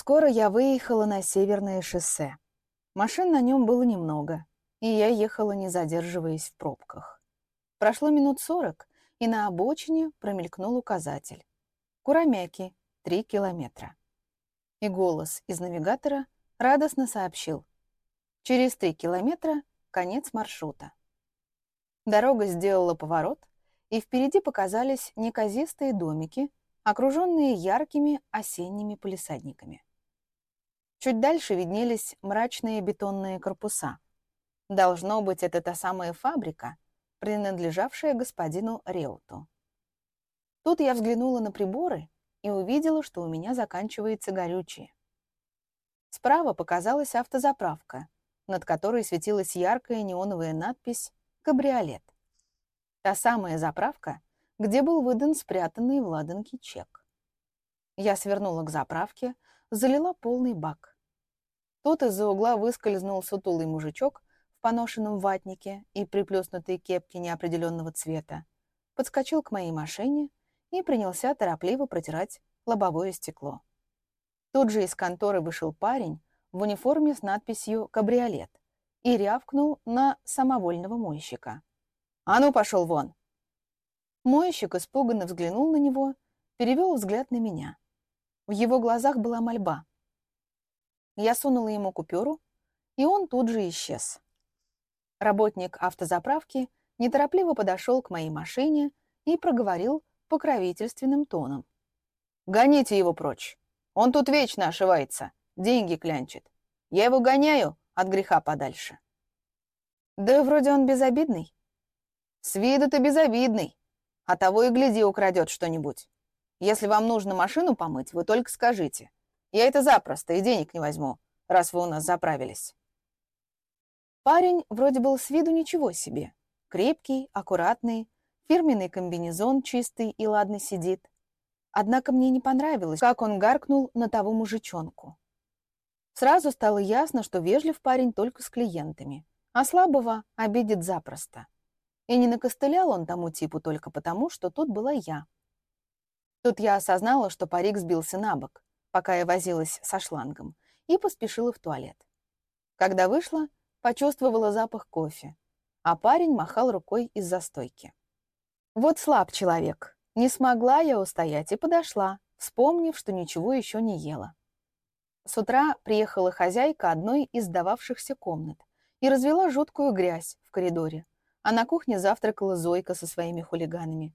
Скоро я выехала на северное шоссе. Машин на нем было немного, и я ехала, не задерживаясь в пробках. Прошло минут сорок, и на обочине промелькнул указатель. Курамяки, три километра. И голос из навигатора радостно сообщил. Через три километра конец маршрута. Дорога сделала поворот, и впереди показались неказистые домики, окруженные яркими осенними полисадниками. Чуть дальше виднелись мрачные бетонные корпуса. Должно быть, это та самая фабрика, принадлежавшая господину Реуту. Тут я взглянула на приборы и увидела, что у меня заканчивается горючее. Справа показалась автозаправка, над которой светилась яркая неоновая надпись «Кабриолет». Та самая заправка, где был выдан спрятанный в ладанке чек. Я свернула к заправке, залила полный бак. Тут из-за угла выскользнул сутулый мужичок в поношенном ватнике и приплюснутой кепке неопределенного цвета, подскочил к моей машине и принялся торопливо протирать лобовое стекло. Тут же из конторы вышел парень в униформе с надписью «Кабриолет» и рявкнул на самовольного мойщика. «А ну, пошел вон!» Мойщик испуганно взглянул на него, перевел взгляд на меня. В его глазах была мольба. Я сунула ему купюру, и он тут же исчез. Работник автозаправки неторопливо подошел к моей машине и проговорил покровительственным тоном. «Гоните его прочь. Он тут вечно ошивается, деньги клянчит. Я его гоняю от греха подальше». «Да вроде он безобидный». «С виду-то безобидный, а того и гляди украдет что-нибудь. Если вам нужно машину помыть, вы только скажите. Я это запросто и денег не возьму, раз вы у нас заправились». Парень вроде был с виду ничего себе. Крепкий, аккуратный, фирменный комбинезон чистый и ладно сидит. Однако мне не понравилось, как он гаркнул на того мужичонку. Сразу стало ясно, что вежлив парень только с клиентами, а слабого обидит запросто. И не накостылял он тому типу только потому, что тут была я. Тут я осознала, что парик сбился на бок, пока я возилась со шлангом, и поспешила в туалет. Когда вышла, почувствовала запах кофе, а парень махал рукой из застойки. Вот слаб человек. Не смогла я устоять и подошла, вспомнив, что ничего еще не ела. С утра приехала хозяйка одной из сдававшихся комнат и развела жуткую грязь в коридоре, а на кухне завтракала Зойка со своими хулиганами.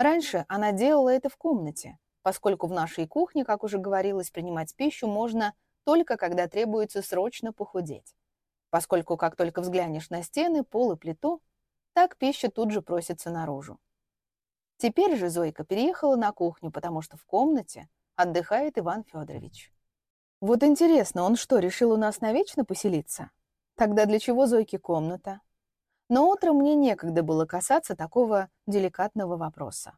Раньше она делала это в комнате, поскольку в нашей кухне, как уже говорилось, принимать пищу можно только когда требуется срочно похудеть. Поскольку как только взглянешь на стены, пол и плиту, так пища тут же просится наружу. Теперь же Зойка переехала на кухню, потому что в комнате отдыхает Иван Федорович. Вот интересно, он что, решил у нас навечно поселиться? Тогда для чего Зойке комната? Но утром мне некогда было касаться такого деликатного вопроса.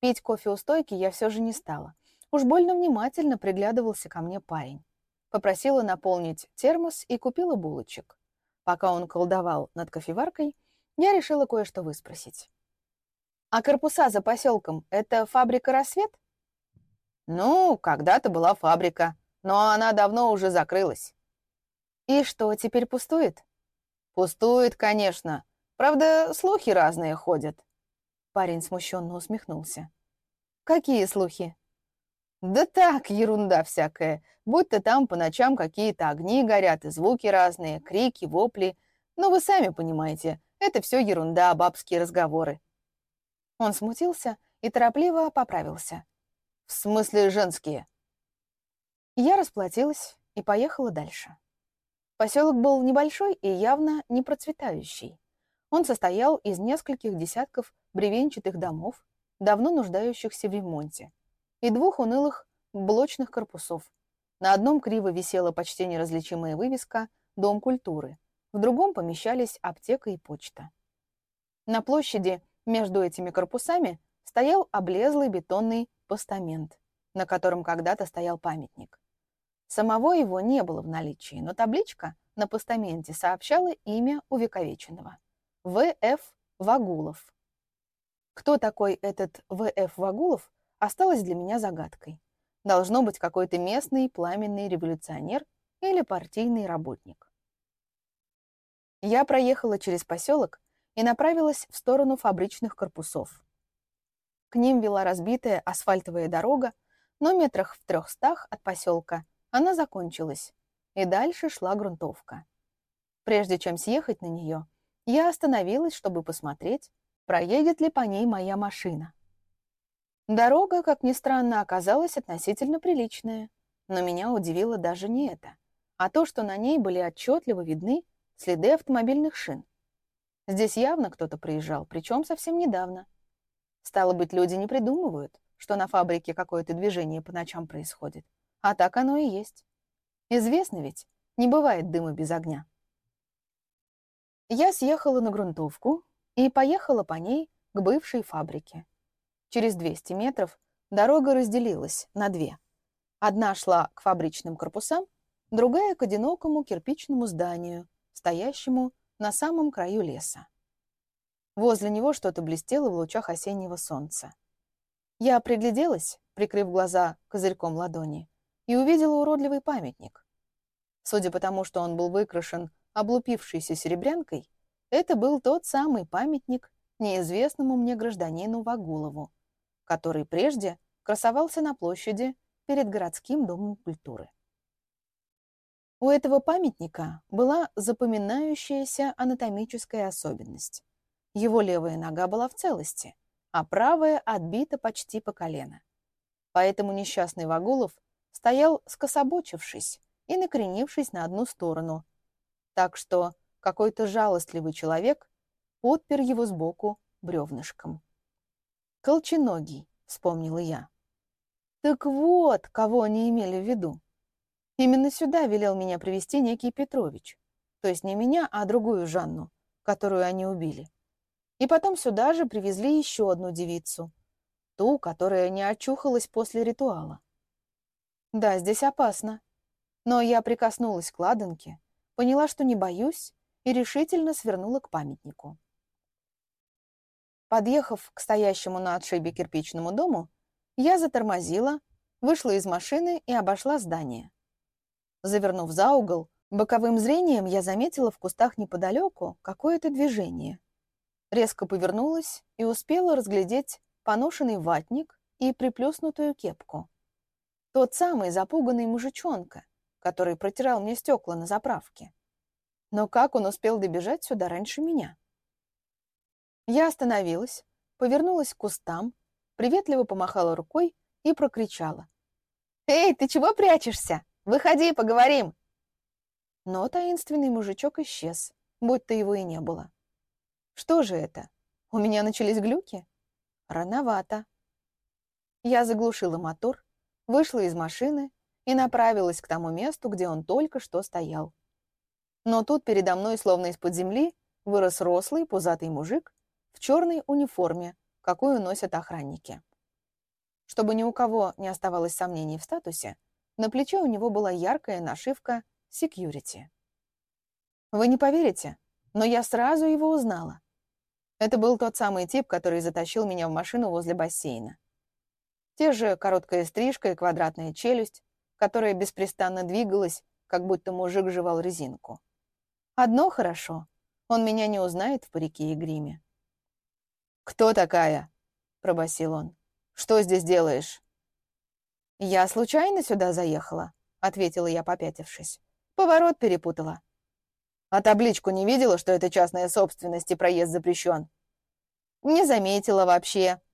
Пить кофе у стойки я все же не стала. Уж больно внимательно приглядывался ко мне парень. Попросила наполнить термос и купила булочек. Пока он колдовал над кофеваркой, я решила кое-что выспросить. «А корпуса за поселком — это фабрика «Рассвет»?» «Ну, когда-то была фабрика, но она давно уже закрылась». «И что, теперь пустует?» «Пустует, конечно. Правда, слухи разные ходят». Парень смущенно усмехнулся. «Какие слухи?» «Да так, ерунда всякая. Будь-то там по ночам какие-то огни горят и звуки разные, крики, вопли. Но вы сами понимаете, это все ерунда, бабские разговоры». Он смутился и торопливо поправился. «В смысле женские?» Я расплатилась и поехала дальше. Поселок был небольшой и явно не процветающий. Он состоял из нескольких десятков бревенчатых домов, давно нуждающихся в ремонте, и двух унылых блочных корпусов. На одном криво висела почти неразличимая вывеска «Дом культуры», в другом помещались аптека и почта. На площади между этими корпусами стоял облезлый бетонный постамент, на котором когда-то стоял памятник. Самого его не было в наличии, но табличка на постаменте сообщала имя увековеченного – В.Ф. Вагулов. Кто такой этот В.Ф. Вагулов, осталось для меня загадкой. Должно быть какой-то местный пламенный революционер или партийный работник. Я проехала через поселок и направилась в сторону фабричных корпусов. К ним вела разбитая асфальтовая дорога, но метрах в трехстах от поселка она закончилась, и дальше шла грунтовка. Прежде чем съехать на нее, я остановилась, чтобы посмотреть, проедет ли по ней моя машина. Дорога, как ни странно, оказалась относительно приличная, но меня удивило даже не это, а то, что на ней были отчетливо видны следы автомобильных шин. Здесь явно кто-то приезжал, причем совсем недавно. Стало быть, люди не придумывают, что на фабрике какое-то движение по ночам происходит. А так оно и есть. Известно ведь, не бывает дыма без огня. Я съехала на грунтовку и поехала по ней к бывшей фабрике. Через 200 метров дорога разделилась на две. Одна шла к фабричным корпусам, другая — к одинокому кирпичному зданию, стоящему на самом краю леса. Возле него что-то блестело в лучах осеннего солнца. Я пригляделась, прикрыв глаза козырьком ладони, и увидела уродливый памятник. Судя по тому, что он был выкрашен облупившейся серебрянкой, это был тот самый памятник неизвестному мне гражданину Вагулову, который прежде красовался на площади перед городским домом культуры. У этого памятника была запоминающаяся анатомическая особенность. Его левая нога была в целости, а правая отбита почти по колено. Поэтому несчастный Вагулов стоял скособочившись и накренившись на одну сторону, так что какой-то жалостливый человек подпер его сбоку бревнышком. «Колченогий», — вспомнила я. «Так вот, кого они имели в виду. Именно сюда велел меня привести некий Петрович. То есть не меня, а другую Жанну, которую они убили. И потом сюда же привезли еще одну девицу, ту, которая не очухалась после ритуала. Да, здесь опасно. Но я прикоснулась к ладанке, поняла, что не боюсь, и решительно свернула к памятнику. Подъехав к стоящему на отшибе кирпичному дому, я затормозила, вышла из машины и обошла здание. Завернув за угол, боковым зрением я заметила в кустах неподалеку какое-то движение. Резко повернулась и успела разглядеть поношенный ватник и приплюснутую кепку. Тот самый запуганный мужичонка, который протирал мне стекла на заправке. Но как он успел добежать сюда раньше меня? Я остановилась, повернулась к кустам, приветливо помахала рукой и прокричала. «Эй, ты чего прячешься? Выходи, поговорим!» Но таинственный мужичок исчез, будь-то его и не было. Что же это? У меня начались глюки? Рановато. Я заглушила мотор, вышла из машины и направилась к тому месту, где он только что стоял. Но тут передо мной, словно из-под земли, вырос рослый, пузатый мужик в черной униформе, какую носят охранники. Чтобы ни у кого не оставалось сомнений в статусе, на плече у него была яркая нашивка «Security». Вы не поверите, но я сразу его узнала. Это был тот самый тип, который затащил меня в машину возле бассейна. Те же короткая стрижка и квадратная челюсть, которая беспрестанно двигалась, как будто мужик жевал резинку. Одно хорошо, он меня не узнает в парике и гриме. «Кто такая?» — пробасил он. «Что здесь делаешь?» «Я случайно сюда заехала», — ответила я, попятившись. «Поворот перепутала». «А табличку не видела, что это частная собственность и проезд запрещен?» «Не заметила вообще», —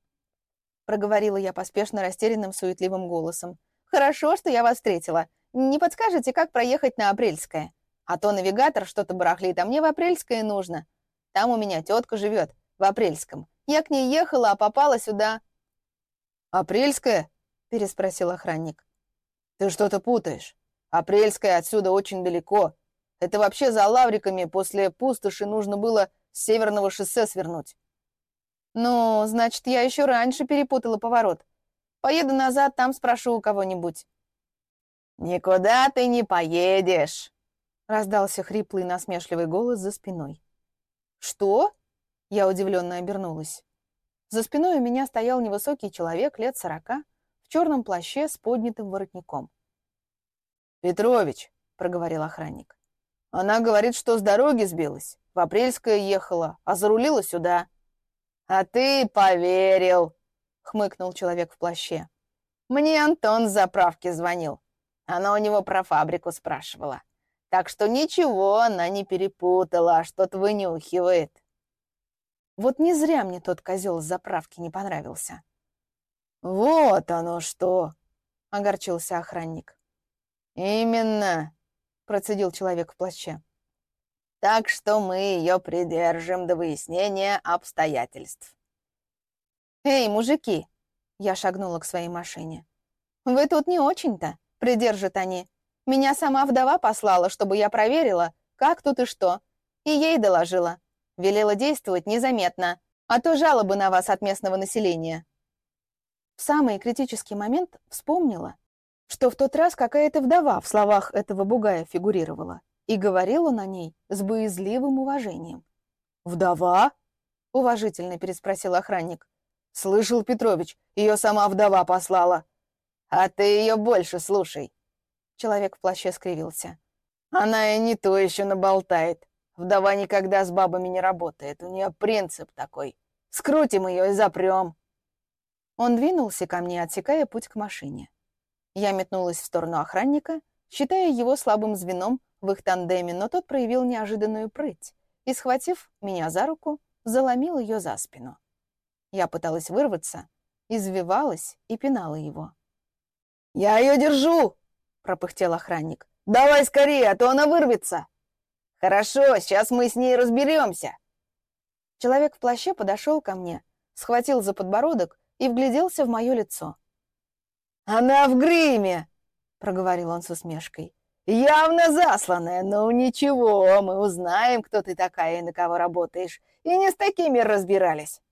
проговорила я поспешно растерянным суетливым голосом. «Хорошо, что я вас встретила. Не подскажете, как проехать на Апрельское? А то навигатор что-то барахлит, а мне в Апрельское нужно. Там у меня тетка живет, в Апрельском. Я к ней ехала, а попала сюда». «Апрельское?» — переспросил охранник. «Ты что-то путаешь. Апрельская отсюда очень далеко. Это вообще за лавриками после пустоши нужно было с северного шоссе свернуть». «Ну, значит, я еще раньше перепутала поворот. Поеду назад, там спрошу у кого-нибудь». «Никуда ты не поедешь!» — раздался хриплый насмешливый голос за спиной. «Что?» — я удивленно обернулась. За спиной у меня стоял невысокий человек лет сорока в черном плаще с поднятым воротником. «Петрович», — проговорил охранник, — «она говорит, что с дороги сбилась, в Апрельское ехала, а зарулила сюда». «А ты поверил», — хмыкнул человек в плаще. «Мне Антон с заправки звонил. Она у него про фабрику спрашивала. Так что ничего она не перепутала, а что-то вынюхивает». Вот не зря мне тот козел с заправки не понравился. «Вот оно что!» — огорчился охранник. «Именно!» — процедил человек в плаще. «Так что мы ее придержим до выяснения обстоятельств». «Эй, мужики!» — я шагнула к своей машине. «Вы тут не очень-то, придержат они. Меня сама вдова послала, чтобы я проверила, как тут и что, и ей доложила. Велела действовать незаметно, а то жалобы на вас от местного населения. В самый критический момент вспомнила, что в тот раз какая-то вдова в словах этого бугая фигурировала и говорила на ней с боязливым уважением. «Вдова?» — уважительно переспросил охранник. «Слышал, Петрович, ее сама вдова послала». «А ты ее больше слушай». Человек в плаще скривился. «Она и не то еще наболтает. Вдова никогда с бабами не работает. У нее принцип такой. Скрутим ее и запрем. Он двинулся ко мне, отсекая путь к машине. Я метнулась в сторону охранника, считая его слабым звеном в их тандеме, но тот проявил неожиданную прыть и, схватив меня за руку, заломил ее за спину. Я пыталась вырваться, извивалась и пинала его. «Я ее держу!» — пропыхтел охранник. «Давай скорее, а то она вырвется!» «Хорошо, сейчас мы с ней разберемся». Человек в плаще подошел ко мне, схватил за подбородок и вгляделся в мое лицо. «Она в гриме!» — проговорил он с усмешкой. «Явно засланная, но ничего, мы узнаем, кто ты такая и на кого работаешь, и не с такими разбирались».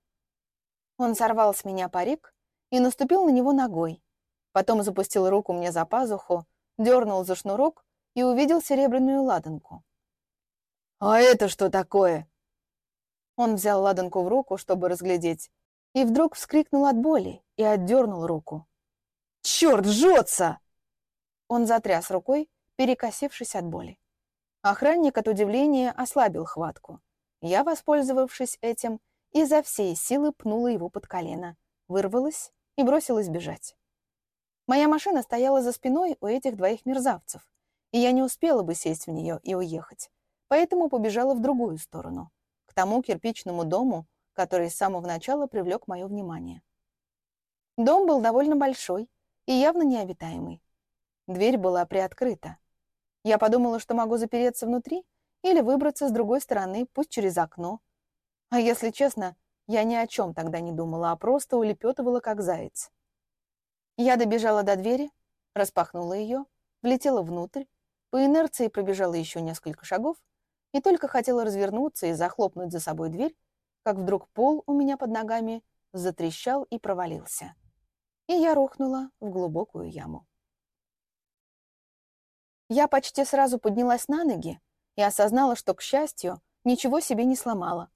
Он сорвал с меня парик и наступил на него ногой. Потом запустил руку мне за пазуху, дернул за шнурок и увидел серебряную ладанку. «А это что такое?» Он взял ладанку в руку, чтобы разглядеть, и вдруг вскрикнул от боли и отдернул руку. «Черт, жжется!» Он затряс рукой, перекосившись от боли. Охранник от удивления ослабил хватку. Я, воспользовавшись этим, изо всей силы пнула его под колено, вырвалась и бросилась бежать. Моя машина стояла за спиной у этих двоих мерзавцев, и я не успела бы сесть в нее и уехать поэтому побежала в другую сторону, к тому кирпичному дому, который с самого начала привлек мое внимание. Дом был довольно большой и явно необитаемый. Дверь была приоткрыта. Я подумала, что могу запереться внутри или выбраться с другой стороны, пусть через окно. А если честно, я ни о чем тогда не думала, а просто улепетывала, как заяц. Я добежала до двери, распахнула ее, влетела внутрь, по инерции пробежала еще несколько шагов и только хотела развернуться и захлопнуть за собой дверь, как вдруг пол у меня под ногами затрещал и провалился. И я рухнула в глубокую яму. Я почти сразу поднялась на ноги и осознала, что, к счастью, ничего себе не сломала.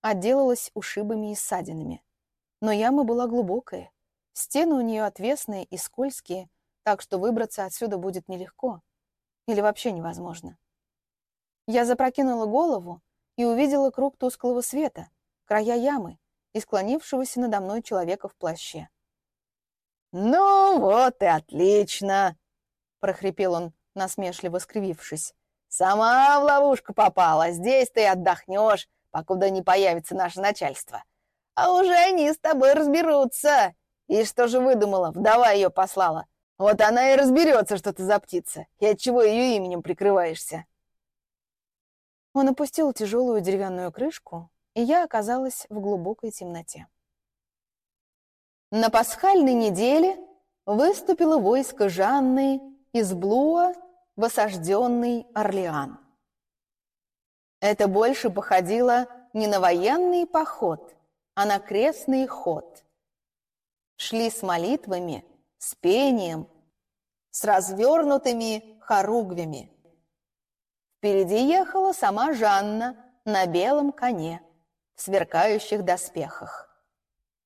Отделалась ушибами и ссадинами. Но яма была глубокая, стены у нее отвесные и скользкие, так что выбраться отсюда будет нелегко. Или вообще невозможно. Я запрокинула голову и увидела круг тусклого света, края ямы и склонившегося надо мной человека в плаще. «Ну вот и отлично!» — прохрипел он, насмешливо скривившись. «Сама в ловушку попала. Здесь ты отдохнешь, покуда не появится наше начальство. А уже они с тобой разберутся. И что же выдумала? Вдова ее послала. Вот она и разберется, что ты за птица, и от чего ее именем прикрываешься». Он опустил тяжелую деревянную крышку, и я оказалась в глубокой темноте. На пасхальной неделе выступило войско Жанны из Блуа в осажденный Орлеан. Это больше походило не на военный поход, а на крестный ход. Шли с молитвами, с пением, с развернутыми хоругвями. Впереди ехала сама Жанна на белом коне, в сверкающих доспехах.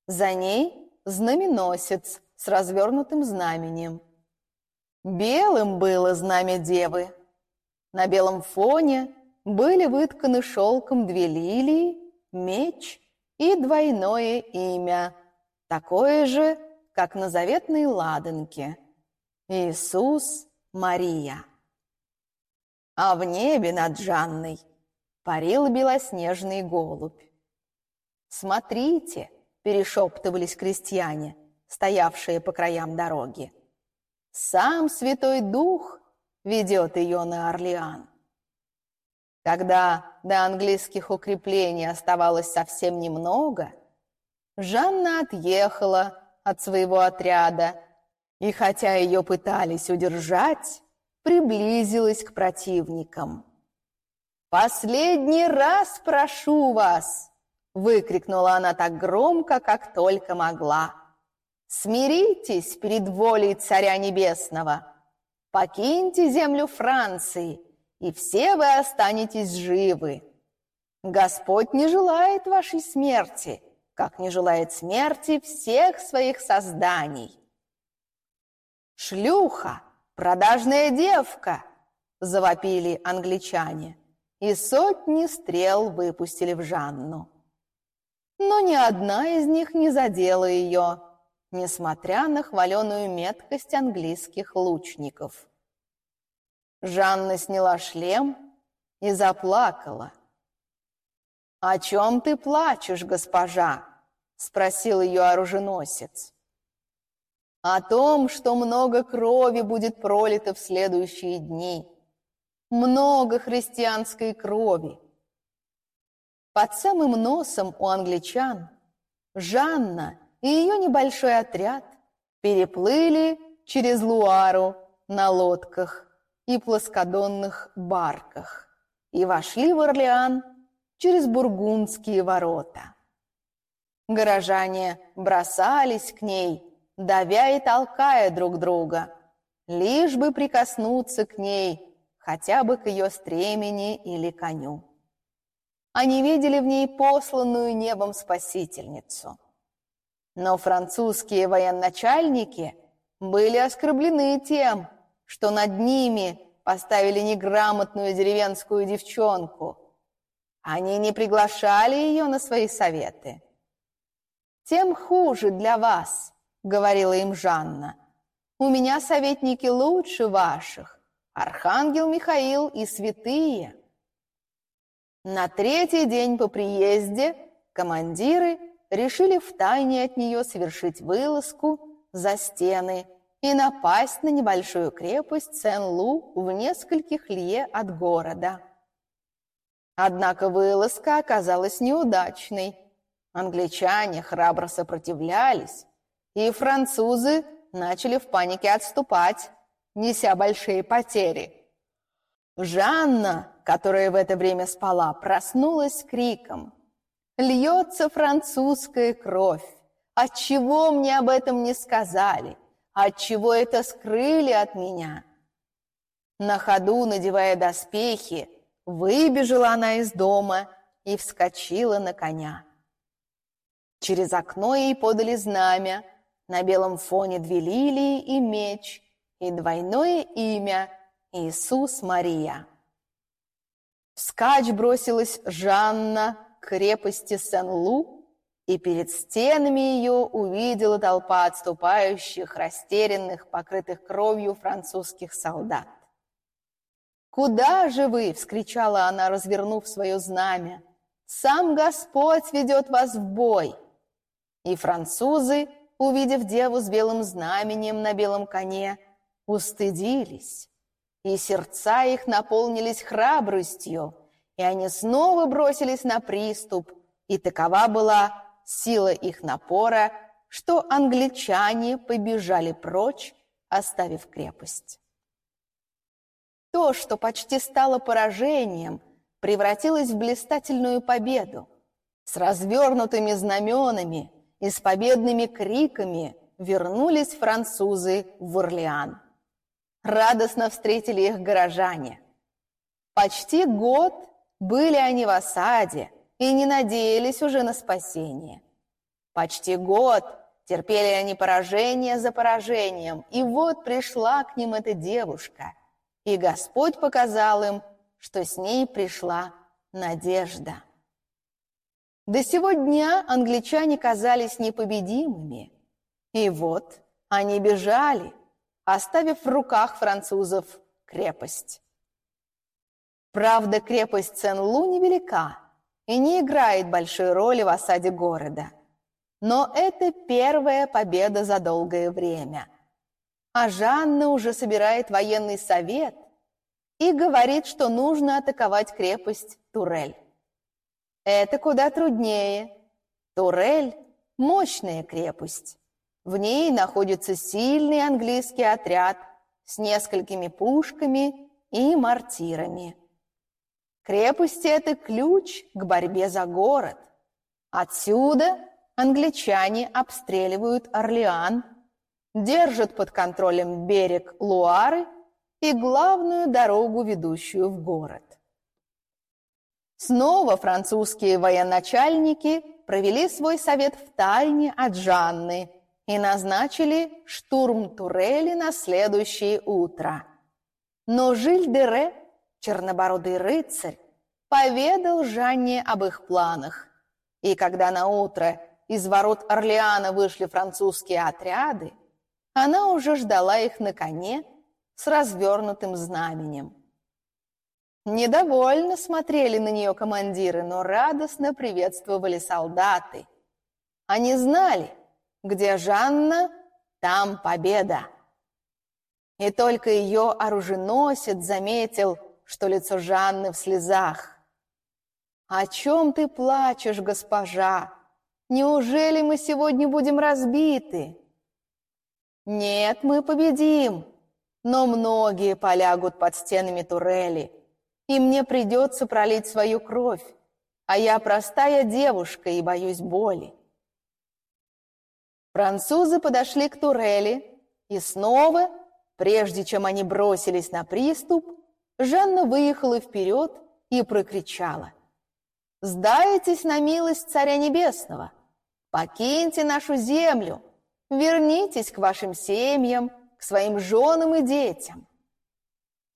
За ней знаменосец с развернутым знаменем. Белым было знамя девы. На белом фоне были вытканы шелком две лилии, меч и двойное имя, такое же, как на заветной ладанке – Иисус Мария. А в небе над Жанной парил белоснежный голубь. «Смотрите!» – перешептывались крестьяне, стоявшие по краям дороги. «Сам Святой Дух ведет ее на Орлеан». Когда до английских укреплений оставалось совсем немного, Жанна отъехала от своего отряда, и хотя ее пытались удержать, приблизилась к противникам. «Последний раз прошу вас!» — выкрикнула она так громко, как только могла. «Смиритесь перед волей Царя Небесного! Покиньте землю Франции!» и все вы останетесь живы. Господь не желает вашей смерти, как не желает смерти всех своих созданий. «Шлюха! Продажная девка!» – завопили англичане, и сотни стрел выпустили в Жанну. Но ни одна из них не задела ее, несмотря на хваленую меткость английских лучников. Жанна сняла шлем и заплакала. «О чем ты плачешь, госпожа?» — спросил ее оруженосец. «О том, что много крови будет пролито в следующие дни. Много христианской крови. Под самым носом у англичан Жанна и ее небольшой отряд переплыли через Луару на лодках и плоскодонных барках и вошли в Орлеан через Бургундские ворота. Горожане бросались к ней, давя и толкая друг друга, лишь бы прикоснуться к ней, хотя бы к ее стремени или коню. Они видели в ней посланную небом спасительницу. Но французские военачальники были оскорблены тем, что над ними поставили неграмотную деревенскую девчонку. Они не приглашали ее на свои советы. «Тем хуже для вас», — говорила им Жанна. «У меня советники лучше ваших, Архангел Михаил и святые». На третий день по приезде командиры решили втайне от нее совершить вылазку за стены и напасть на небольшую крепость Сен-Лу в нескольких лье от города. Однако вылазка оказалась неудачной. Англичане храбро сопротивлялись, и французы начали в панике отступать, неся большие потери. Жанна, которая в это время спала, проснулась криком. «Льется французская кровь! Отчего мне об этом не сказали?» Отчего это скрыли от меня? На ходу, надевая доспехи, выбежала она из дома и вскочила на коня. Через окно ей подали знамя, на белом фоне две лилии и меч, и двойное имя Иисус Мария. Вскачь бросилась Жанна крепости Сен-Лу, и перед стенами ее увидела толпа отступающих, растерянных, покрытых кровью французских солдат. «Куда же вы?» — вскричала она, развернув свое знамя. «Сам Господь ведет вас в бой!» И французы, увидев деву с белым знаменем на белом коне, устыдились, и сердца их наполнились храбростью, и они снова бросились на приступ, и такова была сила их напора, что англичане побежали прочь, оставив крепость. То, что почти стало поражением, превратилось в блистательную победу. С развернутыми знаменами и с победными криками вернулись французы в Орлеан. Радостно встретили их горожане. Почти год были они в осаде, и не надеялись уже на спасение. Почти год Терпели они поражение за поражением, и вот пришла к ним эта девушка, и Господь показал им, что с ней пришла надежда. До сего дня англичане казались непобедимыми, и вот они бежали, оставив в руках французов крепость. Правда, крепость Сен-Лу невелика и не играет большой роли в осаде города. Но это первая победа за долгое время. А Жанна уже собирает военный совет и говорит, что нужно атаковать крепость Турель. Это куда труднее. Турель – мощная крепость. В ней находится сильный английский отряд с несколькими пушками и мортирами. Крепости – это ключ к борьбе за город. Отсюда англичане обстреливают Орлеан, держат под контролем берег Луары и главную дорогу, ведущую в город. Снова французские военачальники провели свой совет в тайне от Жанны и назначили штурм Турели на следующее утро. Но Жиль-де-Ре чернобородый рыцарь, поведал Жанне об их планах. И когда на утро из ворот Орлеана вышли французские отряды, она уже ждала их на коне с развернутым знаменем. Недовольно смотрели на нее командиры, но радостно приветствовали солдаты. Они знали, где Жанна, там победа. И только ее оруженосец заметил, что лицо Жанны в слезах. «О чем ты плачешь, госпожа? Неужели мы сегодня будем разбиты?» «Нет, мы победим, но многие полягут под стенами турели, и мне придется пролить свою кровь, а я простая девушка и боюсь боли». Французы подошли к турели, и снова, прежде чем они бросились на приступ, Жанна выехала вперед и прокричала. «Сдайтесь на милость Царя Небесного! Покиньте нашу землю! Вернитесь к вашим семьям, к своим женам и детям!»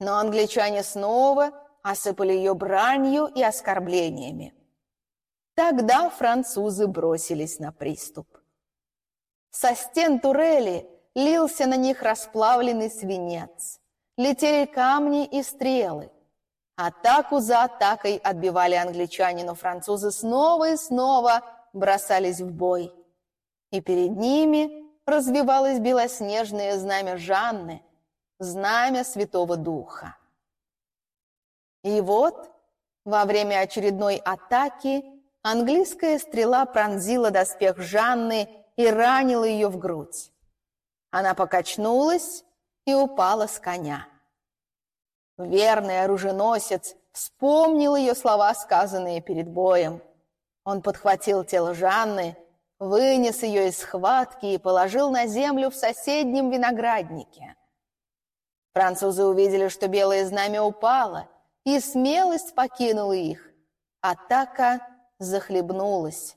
Но англичане снова осыпали ее бранью и оскорблениями. Тогда французы бросились на приступ. Со стен турели лился на них расплавленный свинец летели камни и стрелы. Атаку за атакой отбивали англичане, но французы снова и снова бросались в бой. И перед ними развивалось белоснежное знамя Жанны, знамя Святого Духа. И вот, во время очередной атаки, английская стрела пронзила доспех Жанны и ранила ее в грудь. Она покачнулась и упала с коня. Верный оруженосец вспомнил ее слова, сказанные перед боем. Он подхватил тело Жанны, вынес ее из схватки и положил на землю в соседнем винограднике. Французы увидели, что белое знамя упало, и смелость покинула их. Атака захлебнулась.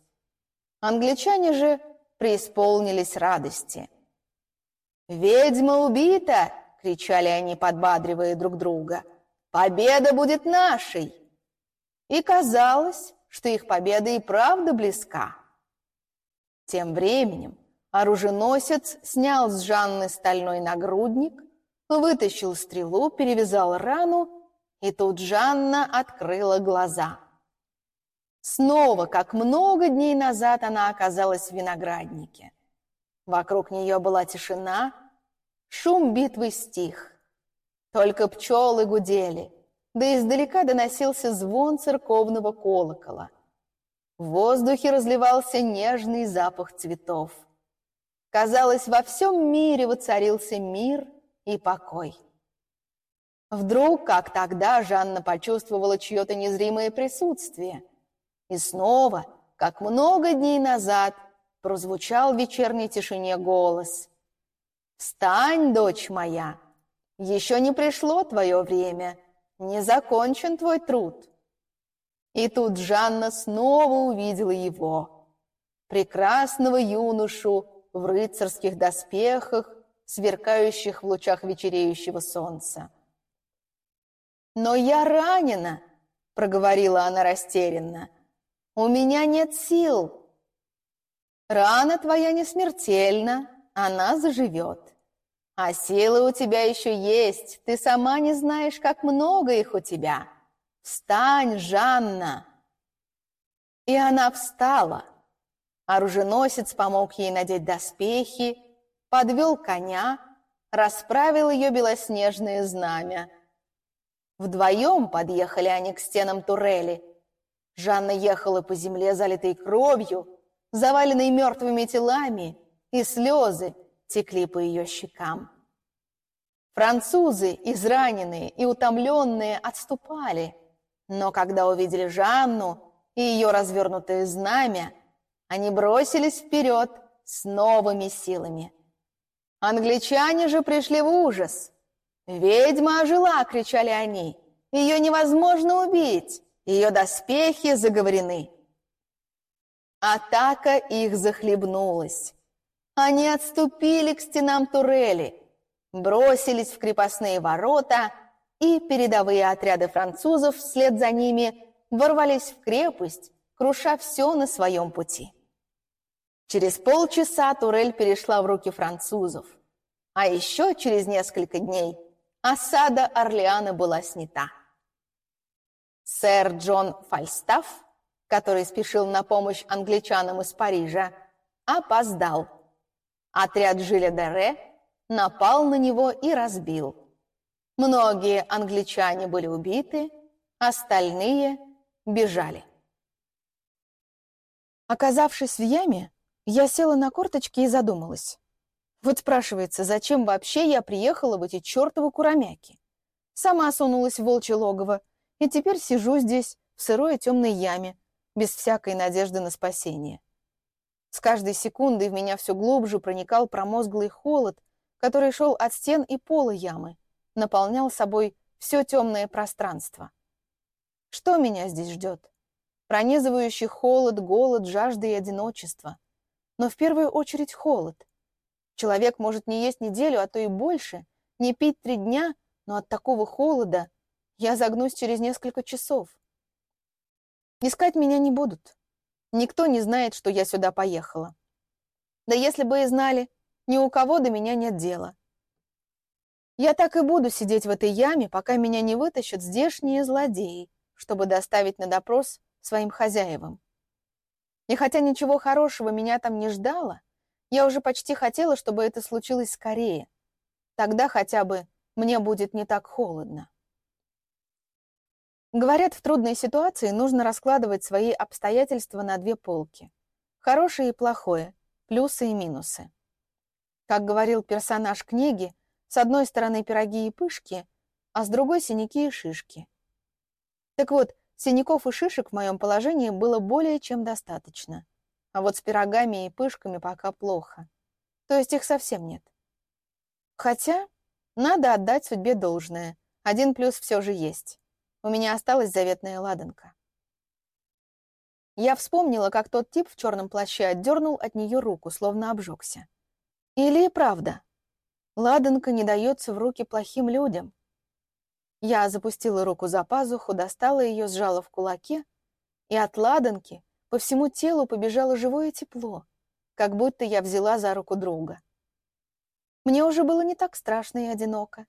Англичане же преисполнились радости. «Ведьма убита!» Кричали они, подбадривая друг друга. «Победа будет нашей!» И казалось, что их победа и правда близка. Тем временем оруженосец снял с Жанны стальной нагрудник, вытащил стрелу, перевязал рану, и тут Жанна открыла глаза. Снова, как много дней назад, она оказалась в винограднике. Вокруг нее была тишина, Шум битвы стих. Только пчелы гудели, да издалека доносился звон церковного колокола. В воздухе разливался нежный запах цветов. Казалось, во всем мире воцарился мир и покой. Вдруг, как тогда, Жанна почувствовала чье-то незримое присутствие. И снова, как много дней назад, прозвучал в вечерней тишине голос. «Встань, дочь моя! Еще не пришло твое время, не закончен твой труд!» И тут Жанна снова увидела его, прекрасного юношу в рыцарских доспехах, сверкающих в лучах вечереющего солнца. «Но я ранена!» — проговорила она растерянно. «У меня нет сил!» «Рана твоя не смертельна, она заживет. А силы у тебя еще есть, ты сама не знаешь, как много их у тебя. Встань, Жанна!» И она встала. Оруженосец помог ей надеть доспехи, подвел коня, расправил ее белоснежное знамя. Вдвоем подъехали они к стенам турели. Жанна ехала по земле, залитой кровью, заваленной мертвыми телами, и слезы текли по ее щекам. Французы, израненные и утомленные, отступали, но когда увидели Жанну и ее развернутое знамя, они бросились вперед с новыми силами. Англичане же пришли в ужас. «Ведьма ожила!» — кричали они. «Ее невозможно убить! Ее доспехи заговорены!» Атака их захлебнулась. Они отступили к стенам турели, бросились в крепостные ворота, и передовые отряды французов вслед за ними ворвались в крепость, круша все на своем пути. Через полчаса турель перешла в руки французов, а еще через несколько дней осада Орлеана была снята. Сэр Джон Фальстаф, который спешил на помощь англичанам из Парижа, опоздал. Отряд Жиля Дере напал на него и разбил. Многие англичане были убиты, остальные бежали. Оказавшись в яме, я села на корточки и задумалась. Вот спрашивается, зачем вообще я приехала в эти чертовы куромяки? Сама сунулась в волчье логово, и теперь сижу здесь, в сырой и темной яме, без всякой надежды на спасение. С каждой секундой в меня все глубже проникал промозглый холод, который шел от стен и пола ямы, наполнял собой все темное пространство. Что меня здесь ждет? Пронизывающий холод, голод, жажда и одиночество. Но в первую очередь холод. Человек может не есть неделю, а то и больше, не пить три дня, но от такого холода я загнусь через несколько часов. Искать меня не будут. Никто не знает, что я сюда поехала. Да если бы и знали, ни у кого до меня нет дела. Я так и буду сидеть в этой яме, пока меня не вытащат здешние злодеи, чтобы доставить на допрос своим хозяевам. И хотя ничего хорошего меня там не ждало, я уже почти хотела, чтобы это случилось скорее. Тогда хотя бы мне будет не так холодно. Говорят, в трудной ситуации нужно раскладывать свои обстоятельства на две полки. Хорошее и плохое, плюсы и минусы. Как говорил персонаж книги, с одной стороны пироги и пышки, а с другой синяки и шишки. Так вот, Синяков и шишек в моем положении было более чем достаточно. А вот с пирогами и пышками пока плохо. То есть их совсем нет. Хотя надо отдать судьбе должное. Один плюс все же есть. У меня осталась заветная ладанка. Я вспомнила, как тот тип в черном плаще отдернул от нее руку, словно обжегся. Или правда. Ладанка не дается в руки плохим людям. Я запустила руку за пазуху, достала ее, сжала в кулаке, и от ладанки по всему телу побежало живое тепло, как будто я взяла за руку друга. Мне уже было не так страшно и одиноко.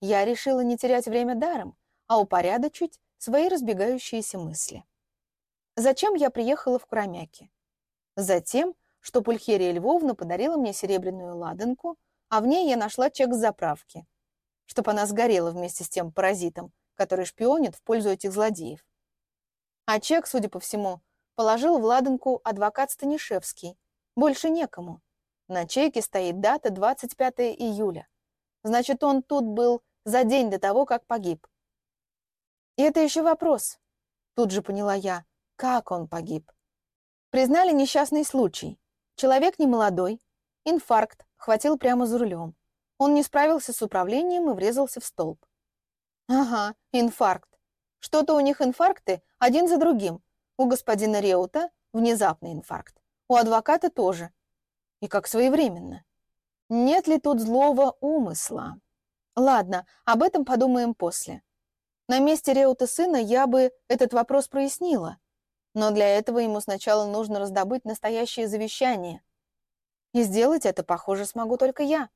Я решила не терять время даром, а упорядочить свои разбегающиеся мысли. Зачем я приехала в Куромяки? Затем, что Пульхерия Львовна подарила мне серебряную ладанку, а в ней я нашла чек с заправки — чтобы она сгорела вместе с тем паразитом, который шпионит в пользу этих злодеев. А чек, судя по всему, положил в ладанку адвокат Станишевский. Больше некому. На чеке стоит дата 25 июля. Значит, он тут был за день до того, как погиб. И это еще вопрос. Тут же поняла я, как он погиб. Признали несчастный случай. Человек немолодой, инфаркт, хватил прямо за рулем. Он не справился с управлением и врезался в столб. Ага, инфаркт. Что-то у них инфаркты один за другим. У господина Реута внезапный инфаркт. У адвоката тоже. И как своевременно. Нет ли тут злого умысла? Ладно, об этом подумаем после. На месте Реута сына я бы этот вопрос прояснила. Но для этого ему сначала нужно раздобыть настоящее завещание. И сделать это, похоже, смогу только я.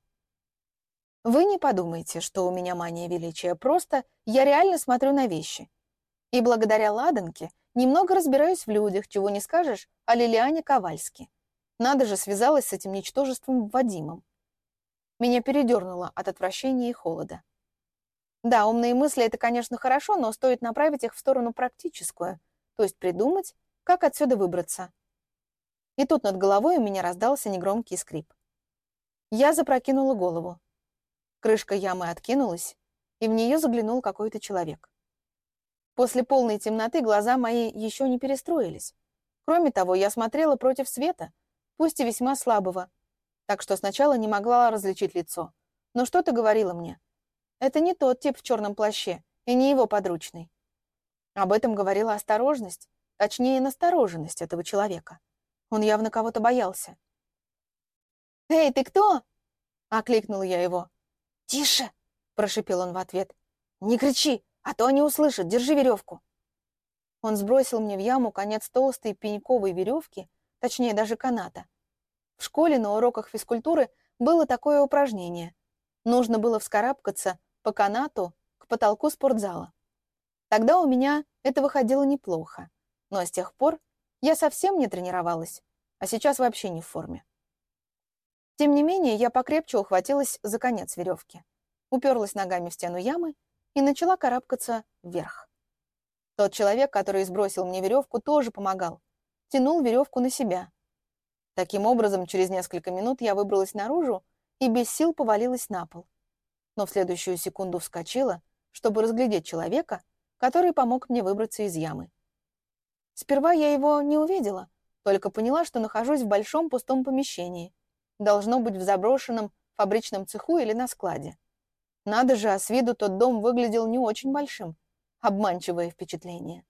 Вы не подумайте, что у меня мания величия, просто я реально смотрю на вещи. И благодаря ладанке немного разбираюсь в людях, чего не скажешь о Лилиане Ковальски. Надо же, связалась с этим ничтожеством Вадимом. Меня передернуло от отвращения и холода. Да, умные мысли — это, конечно, хорошо, но стоит направить их в сторону практическую, то есть придумать, как отсюда выбраться. И тут над головой у меня раздался негромкий скрип. Я запрокинула голову. Крышка ямы откинулась, и в нее заглянул какой-то человек. После полной темноты глаза мои еще не перестроились. Кроме того, я смотрела против света, пусть и весьма слабого, так что сначала не могла различить лицо. Но что-то говорило мне. Это не тот тип в черном плаще, и не его подручный. Об этом говорила осторожность, точнее, настороженность этого человека. Он явно кого-то боялся. «Эй, ты кто?» — окликнул я его. «Тише!» — прошипел он в ответ. «Не кричи, а то они услышат. Держи веревку!» Он сбросил мне в яму конец толстой пеньковой веревки, точнее, даже каната. В школе на уроках физкультуры было такое упражнение. Нужно было вскарабкаться по канату к потолку спортзала. Тогда у меня это выходило неплохо, но с тех пор я совсем не тренировалась, а сейчас вообще не в форме. Тем не менее, я покрепче ухватилась за конец веревки, уперлась ногами в стену ямы и начала карабкаться вверх. Тот человек, который сбросил мне веревку, тоже помогал. Тянул веревку на себя. Таким образом, через несколько минут я выбралась наружу и без сил повалилась на пол. Но в следующую секунду вскочила, чтобы разглядеть человека, который помог мне выбраться из ямы. Сперва я его не увидела, только поняла, что нахожусь в большом пустом помещении. Должно быть в заброшенном фабричном цеху или на складе. Надо же, а с виду тот дом выглядел не очень большим. Обманчивое впечатление.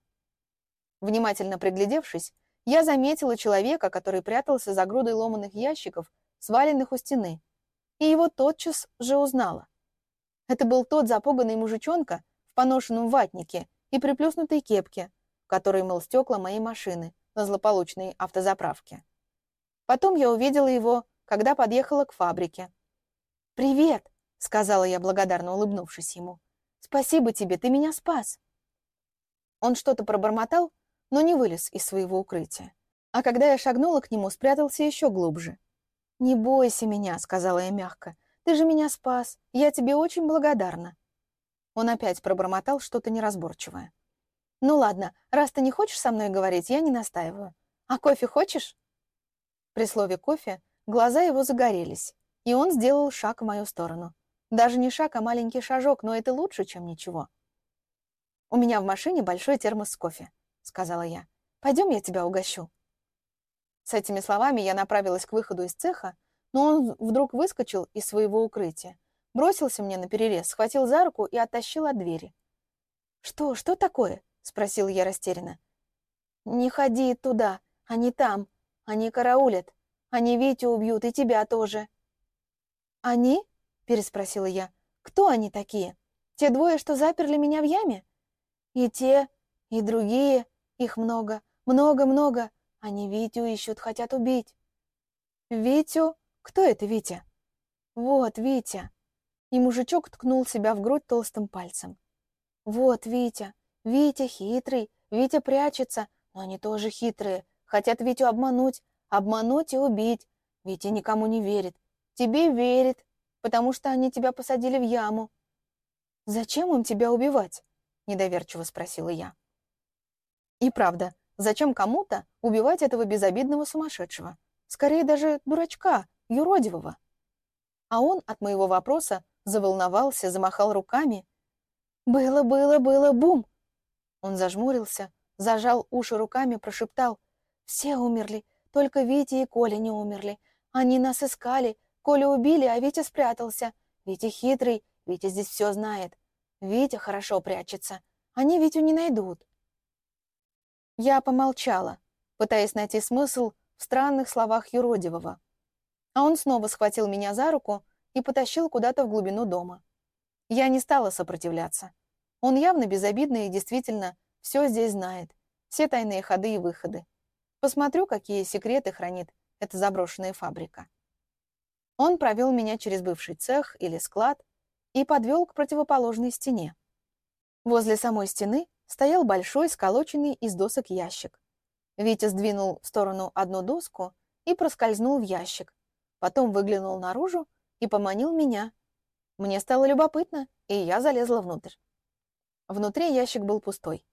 Внимательно приглядевшись, я заметила человека, который прятался за грудой ломаных ящиков, сваленных у стены, и его тотчас же узнала. Это был тот запуганный мужичонка в поношенном ватнике и приплюснутой кепке, который мыл стекла моей машины на злополучной автозаправке. Потом я увидела его, когда подъехала к фабрике. «Привет!» — сказала я, благодарно улыбнувшись ему. «Спасибо тебе, ты меня спас!» Он что-то пробормотал, но не вылез из своего укрытия. А когда я шагнула к нему, спрятался еще глубже. «Не бойся меня», — сказала я мягко. «Ты же меня спас. Я тебе очень благодарна». Он опять пробормотал что-то неразборчивое. «Ну ладно, раз ты не хочешь со мной говорить, я не настаиваю. А кофе хочешь?» При слове «кофе» глаза его загорелись, и он сделал шаг в мою сторону. Даже не шаг, а маленький шажок, но это лучше, чем ничего. «У меня в машине большой термос с кофе», — сказала я. «Пойдем, я тебя угощу». С этими словами я направилась к выходу из цеха, но он вдруг выскочил из своего укрытия, бросился мне на перерез, схватил за руку и оттащил от двери. «Что, что такое?» — спросил я растерянно. «Не ходи туда, они там, они караулят, они Витю убьют и тебя тоже». «Они?» — переспросила я. «Кто они такие? Те двое, что заперли меня в яме?» «И те, и другие, их много, много-много. Они Витю ищут, хотят убить». «Витю? Кто это Витя?» «Вот, Витя». И мужичок ткнул себя в грудь толстым пальцем. «Вот, Витя, Витя хитрый, Витя прячется, но они тоже хитрые. Хотят Витю обмануть, обмануть и убить. Витя никому не верит. Тебе верит, потому что они тебя посадили в яму. «Зачем им тебя убивать?» — недоверчиво спросила я. И правда, зачем кому-то убивать этого безобидного сумасшедшего? Скорее даже дурачка, юродивого. А он от моего вопроса заволновался, замахал руками. «Было, было, было, бум!» Он зажмурился, зажал уши руками, прошептал. «Все умерли, только Витя и Коля не умерли. Они нас искали. Коля убили, а Витя спрятался. Витя хитрый, Витя здесь все знает. Витя хорошо прячется. Они Витю не найдут». Я помолчала, пытаясь найти смысл в странных словах юродивого. А он снова схватил меня за руку и потащил куда-то в глубину дома. Я не стала сопротивляться. Он явно безобидный и действительно все здесь знает. Все тайные ходы и выходы. Посмотрю, какие секреты хранит эта заброшенная фабрика. Он провел меня через бывший цех или склад и подвел к противоположной стене. Возле самой стены стоял большой, сколоченный из досок ящик. Витя сдвинул в сторону одну доску и проскользнул в ящик. Потом выглянул наружу и поманил меня. Мне стало любопытно, и я залезла внутрь. Внутри ящик был пустой.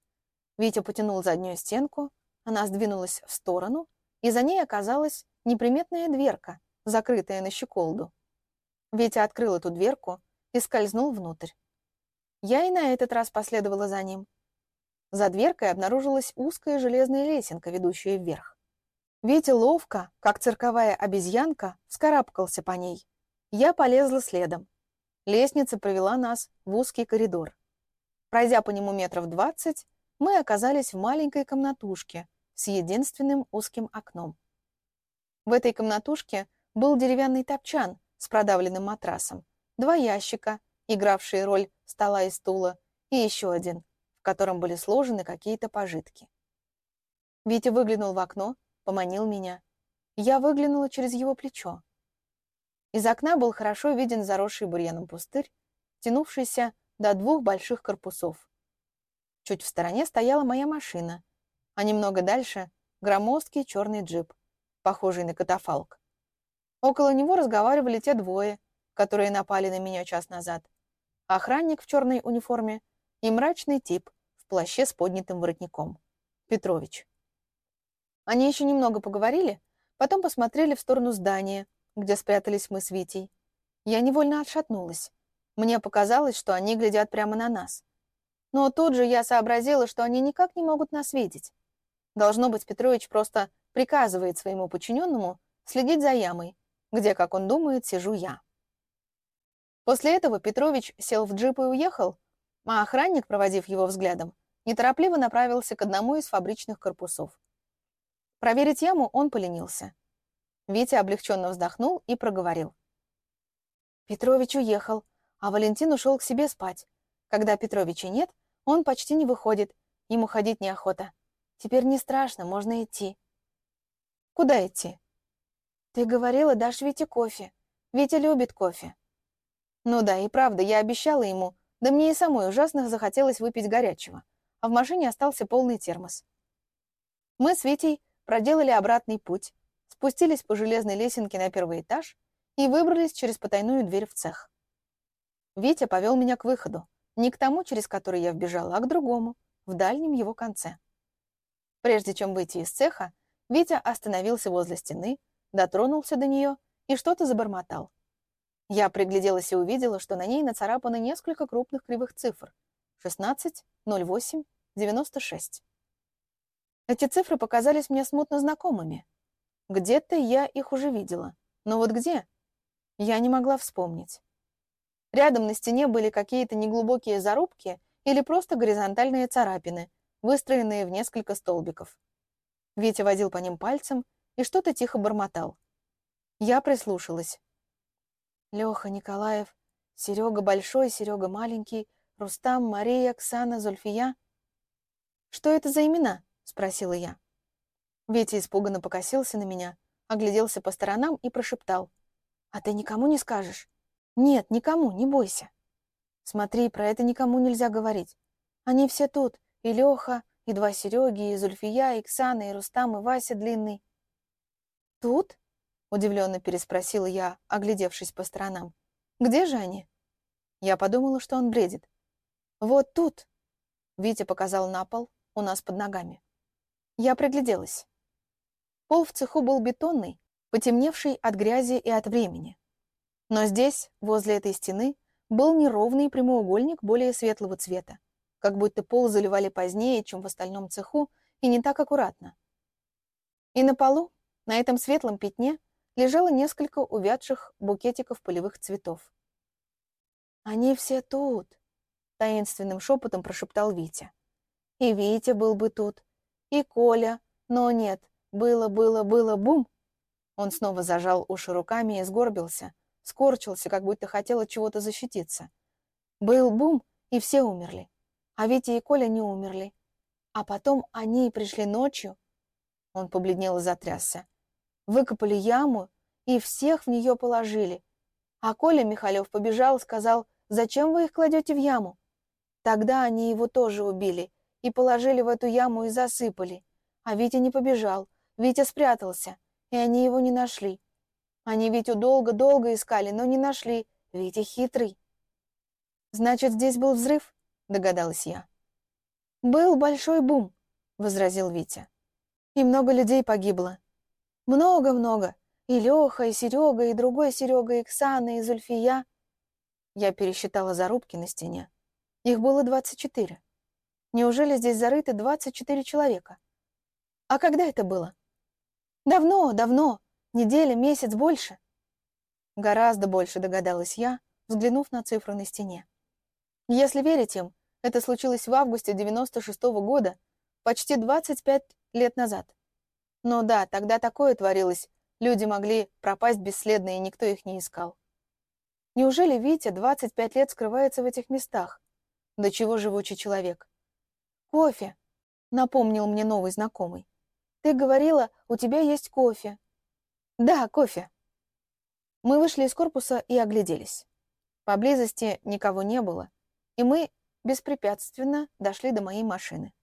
Витя потянул заднюю стенку, она сдвинулась в сторону, и за ней оказалась неприметная дверка, закрытая на щеколду. Витя открыл эту дверку и скользнул внутрь. Я и на этот раз последовала за ним. За дверкой обнаружилась узкая железная лесенка, ведущая вверх. Витя ловко, как цирковая обезьянка, вскарабкался по ней. Я полезла следом. Лестница провела нас в узкий коридор. Пройдя по нему метров двадцать, мы оказались в маленькой комнатушке с единственным узким окном. В этой комнатушке был деревянный топчан с продавленным матрасом, два ящика, игравшие роль стола и стула, и еще один, в котором были сложены какие-то пожитки. Витя выглянул в окно, поманил меня. Я выглянула через его плечо. Из окна был хорошо виден заросший бурьяном пустырь, тянувшийся до двух больших корпусов. Чуть в стороне стояла моя машина, а немного дальше — громоздкий черный джип, похожий на катафалк. Около него разговаривали те двое, которые напали на меня час назад. Охранник в черной униформе и мрачный тип в плаще с поднятым воротником. Петрович. Они еще немного поговорили, потом посмотрели в сторону здания, где спрятались мы с Витей. Я невольно отшатнулась. Мне показалось, что они глядят прямо на нас. Но тут же я сообразила, что они никак не могут нас видеть. Должно быть, Петрович просто приказывает своему подчиненному следить за ямой, где, как он думает, сижу я. После этого Петрович сел в джип и уехал, а охранник, проводив его взглядом, неторопливо направился к одному из фабричных корпусов. Проверить яму он поленился. Витя облегченно вздохнул и проговорил. Петрович уехал, а Валентин ушел к себе спать. Когда Петровича нет, он почти не выходит, ему ходить неохота. Теперь не страшно, можно идти. Куда идти? Ты говорила, дашь Вите кофе. Витя любит кофе. Ну да, и правда, я обещала ему, да мне и самой ужасно захотелось выпить горячего, а в машине остался полный термос. Мы с Витей проделали обратный путь, спустились по железной лесенке на первый этаж и выбрались через потайную дверь в цех. Витя повел меня к выходу, не к тому, через который я вбежала, а к другому, в дальнем его конце. Прежде чем выйти из цеха, Витя остановился возле стены, дотронулся до нее и что-то забормотал. Я пригляделась и увидела, что на ней нацарапано несколько крупных кривых цифр. 16, 08, 96. Эти цифры показались мне смутно знакомыми. Где-то я их уже видела. Но вот где? Я не могла вспомнить. Рядом на стене были какие-то неглубокие зарубки или просто горизонтальные царапины, выстроенные в несколько столбиков. Витя водил по ним пальцем и что-то тихо бормотал. Я прислушалась. Леха Николаев, Серега Большой, Серега Маленький, Рустам, Мария, Оксана, Зульфия. «Что это за имена?» — спросила я. Витя испуганно покосился на меня, огляделся по сторонам и прошептал. «А ты никому не скажешь?» «Нет, никому, не бойся». «Смотри, про это никому нельзя говорить. Они все тут, и Леха, и два Сереги, и Зульфия, и Ксана, и Рустам, и Вася Длинный. «Тут?» — удивленно переспросила я, оглядевшись по сторонам. «Где же они?» Я подумала, что он бредит. «Вот тут!» — Витя показал на пол у нас под ногами. Я пригляделась. Пол в цеху был бетонный, потемневший от грязи и от времени. Но здесь, возле этой стены, был неровный прямоугольник более светлого цвета, как будто пол заливали позднее, чем в остальном цеху, и не так аккуратно. И на полу, на этом светлом пятне, лежало несколько увядших букетиков полевых цветов. «Они все тут», — таинственным шепотом прошептал Витя. «И Витя был бы тут, и Коля, но нет, было, было, было, бум!» Он снова зажал уши руками и сгорбился, скорчился, как будто хотел от чего-то защититься. Был бум, и все умерли. А Витя и Коля не умерли. А потом они пришли ночью. Он побледнел и затрясся. Выкопали яму и всех в нее положили. А Коля Михалев побежал и сказал, «Зачем вы их кладете в яму?» Тогда они его тоже убили и положили в эту яму и засыпали. А Витя не побежал, Витя спрятался, и они его не нашли. Они Витю долго-долго искали, но не нашли. Витя хитрый. «Значит, здесь был взрыв?» — догадалась я. «Был большой бум», — возразил Витя. «И много людей погибло. Много-много. И Леха, и Серега, и другой Серега, и Ксана, и Зульфия». Я пересчитала зарубки на стене. Их было двадцать четыре. Неужели здесь зарыты двадцать четыре человека? А когда это было? Давно, давно. Неделя, месяц, больше. Гораздо больше, догадалась я, взглянув на цифры на стене. Если верить им, это случилось в августе 96 -го года, почти 25 лет назад. Но да, тогда такое творилось, люди могли пропасть бесследно, и никто их не искал. Неужели Витя 25 лет скрывается в этих местах? До чего живучий человек? «Кофе», — напомнил мне новый знакомый. «Ты говорила, у тебя есть кофе». «Да, кофе». Мы вышли из корпуса и огляделись. Поблизости никого не было, и мы беспрепятственно дошли до моей машины.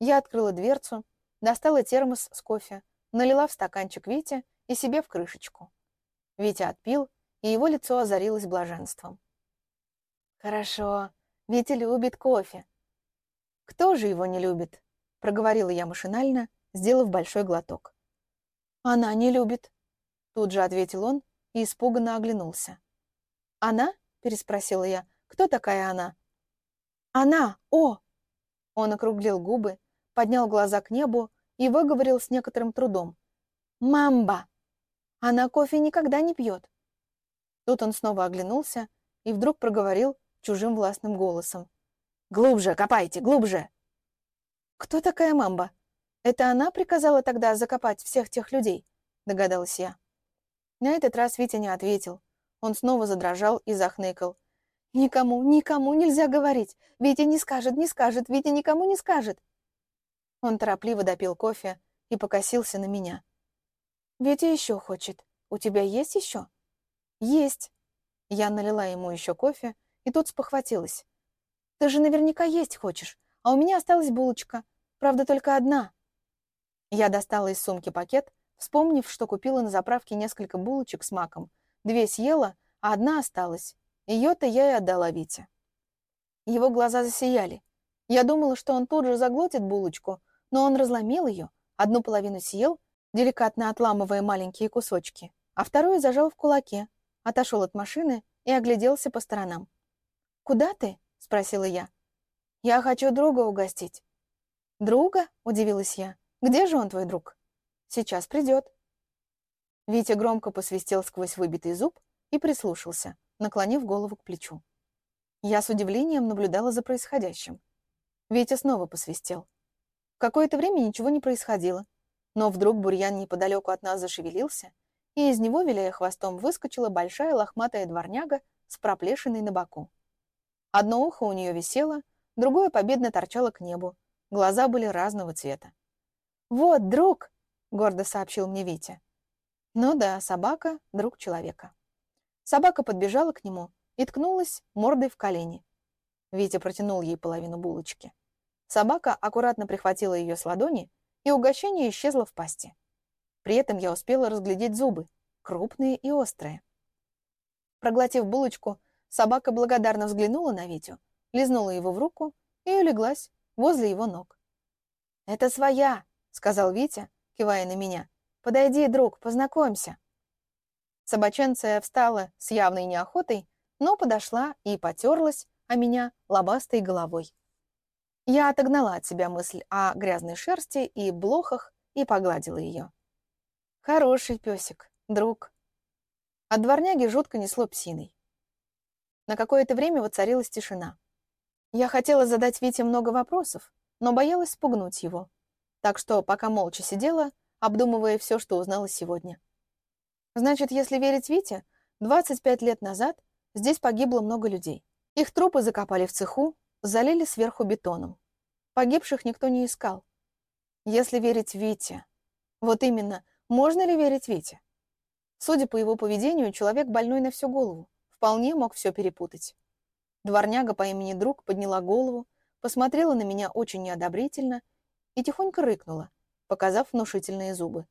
Я открыла дверцу, достала термос с кофе, налила в стаканчик Вите и себе в крышечку. Витя отпил, и его лицо озарилось блаженством. «Хорошо, Витя любит кофе», «Кто же его не любит?» — проговорила я машинально, сделав большой глоток. «Она не любит», — тут же ответил он и испуганно оглянулся. «Она?» — переспросила я. «Кто такая она?» «Она! О!» Он округлил губы, поднял глаза к небу и выговорил с некоторым трудом. «Мамба! Она кофе никогда не пьет!» Тут он снова оглянулся и вдруг проговорил чужим властным голосом. «Глубже копайте, глубже!» «Кто такая мамба? Это она приказала тогда закопать всех тех людей?» — догадалась я. На этот раз Витя не ответил. Он снова задрожал и захныкал. «Никому, никому нельзя говорить! Витя не скажет, не скажет, Витя никому не скажет!» Он торопливо допил кофе и покосился на меня. «Витя еще хочет. У тебя есть еще?» «Есть!» Я налила ему еще кофе, и тут спохватилась. Ты же наверняка есть хочешь, а у меня осталась булочка. Правда, только одна». Я достала из сумки пакет, вспомнив, что купила на заправке несколько булочек с маком. Две съела, а одна осталась. Ее-то я и отдала Вите. Его глаза засияли. Я думала, что он тут же заглотит булочку, но он разломил ее, одну половину съел, деликатно отламывая маленькие кусочки, а вторую зажал в кулаке, отошел от машины и огляделся по сторонам. «Куда ты?» — спросила я. «Я хочу друга угостить». «Друга?» — удивилась я. «Где же он, твой друг?» «Сейчас придет». Витя громко посвистел сквозь выбитый зуб и прислушался, наклонив голову к плечу. Я с удивлением наблюдала за происходящим. Витя снова посвистел. Какое-то время ничего не происходило, но вдруг бурьян неподалеку от нас зашевелился, и из него, виляя хвостом, выскочила большая лохматая дворняга с проплешиной на боку. Одно ухо у нее висело, другое победно торчало к небу. Глаза были разного цвета. «Вот, друг!» — гордо сообщил мне Витя. Ну да, собака — друг человека. Собака подбежала к нему и ткнулась мордой в колени. Витя протянул ей половину булочки. Собака аккуратно прихватила ее с ладони, и угощение исчезло в пасти. При этом я успела разглядеть зубы, крупные и острые. Проглотив булочку, Собака благодарно взглянула на Витю, лизнула его в руку и улеглась возле его ног. «Это своя», — сказал Витя, кивая на меня. «Подойди, друг, познакомься». Собаченция встала с явной неохотой, но подошла и потерлась о меня лобастой головой. Я отогнала от себя мысль о грязной шерсти и блохах и погладила ее. Хороший песик, друг. От дворняги жутко несло псиной. На какое-то время воцарилась тишина. Я хотела задать Вите много вопросов, но боялась спугнуть его. Так что пока молча сидела, обдумывая все, что узнала сегодня. Значит, если верить Вите, 25 лет назад здесь погибло много людей. Их трупы закопали в цеху, залили сверху бетоном. Погибших никто не искал. Если верить Вите... Вот именно, можно ли верить Вите? Судя по его поведению, человек больной на всю голову. Вполне мог все перепутать. Дворняга по имени Друг подняла голову, посмотрела на меня очень неодобрительно и тихонько рыкнула, показав внушительные зубы.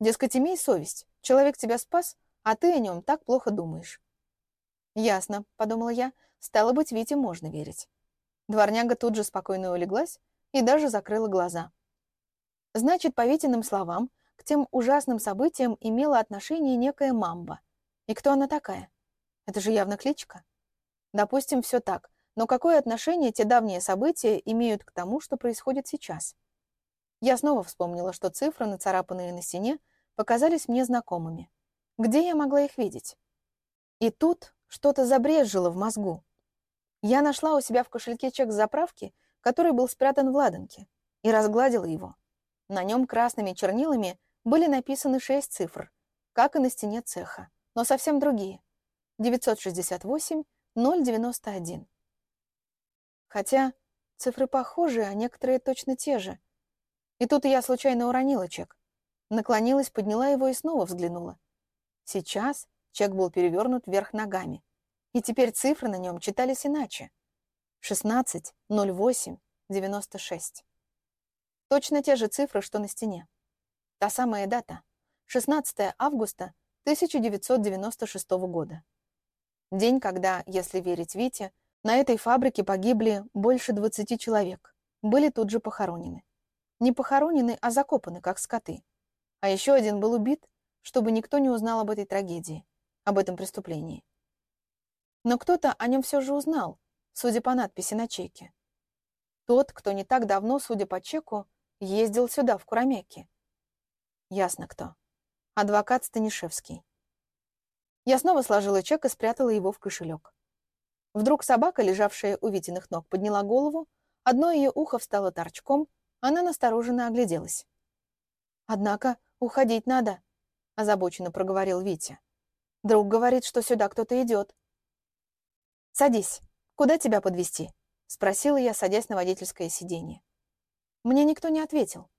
Дескать, имей совесть, человек тебя спас, а ты о нем так плохо думаешь. «Ясно», — подумала я, — «стало быть, Вите можно верить». Дворняга тут же спокойно улеглась и даже закрыла глаза. Значит, по Витиным словам, к тем ужасным событиям имела отношение некая мамба. И кто она такая? Это же явно кличка. Допустим, все так, но какое отношение те давние события имеют к тому, что происходит сейчас? Я снова вспомнила, что цифры, нацарапанные на стене, показались мне знакомыми. Где я могла их видеть? И тут что-то забрежило в мозгу. Я нашла у себя в кошельке чек с заправки, который был спрятан в ладанке, и разгладила его. На нем красными чернилами были написаны шесть цифр, как и на стене цеха, но совсем другие. 968 0,91. Хотя цифры похожи, а некоторые точно те же. И тут я случайно уронила чек. Наклонилась, подняла его и снова взглянула. Сейчас чек был перевернут вверх ногами. И теперь цифры на нем читались иначе. 16, 08, 96. Точно те же цифры, что на стене. Та самая дата. 16 августа 1996 года. День, когда, если верить Вите, на этой фабрике погибли больше 20 человек. Были тут же похоронены. Не похоронены, а закопаны, как скоты. А еще один был убит, чтобы никто не узнал об этой трагедии, об этом преступлении. Но кто-то о нем все же узнал, судя по надписи на чеке. Тот, кто не так давно, судя по чеку, ездил сюда, в Курамяки. Ясно кто. Адвокат Станишевский. Я снова сложила чек и спрятала его в кошелек. Вдруг собака, лежавшая у Витиных ног, подняла голову, одно ее ухо встало торчком, она настороженно огляделась. «Однако уходить надо», — озабоченно проговорил Витя. «Друг говорит, что сюда кто-то идет». «Садись. Куда тебя подвести? спросила я, садясь на водительское сиденье. Мне никто не ответил.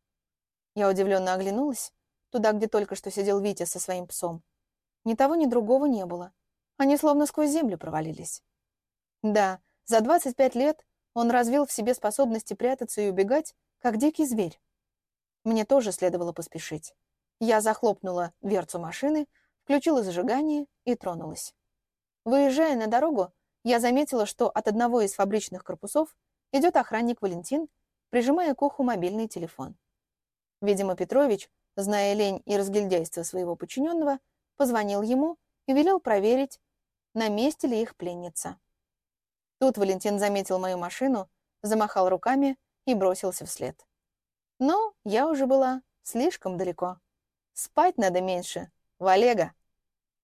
Я удивленно оглянулась, туда, где только что сидел Витя со своим псом. Ни того, ни другого не было. Они словно сквозь землю провалились. Да, за 25 лет он развил в себе способности прятаться и убегать, как дикий зверь. Мне тоже следовало поспешить. Я захлопнула дверцу машины, включила зажигание и тронулась. Выезжая на дорогу, я заметила, что от одного из фабричных корпусов идет охранник Валентин, прижимая к уху мобильный телефон. Видимо, Петрович, зная лень и разгильдяйство своего подчиненного, позвонил ему и велел проверить, на месте ли их пленница. Тут Валентин заметил мою машину, замахал руками и бросился вслед. Но я уже была слишком далеко. Спать надо меньше. Валега.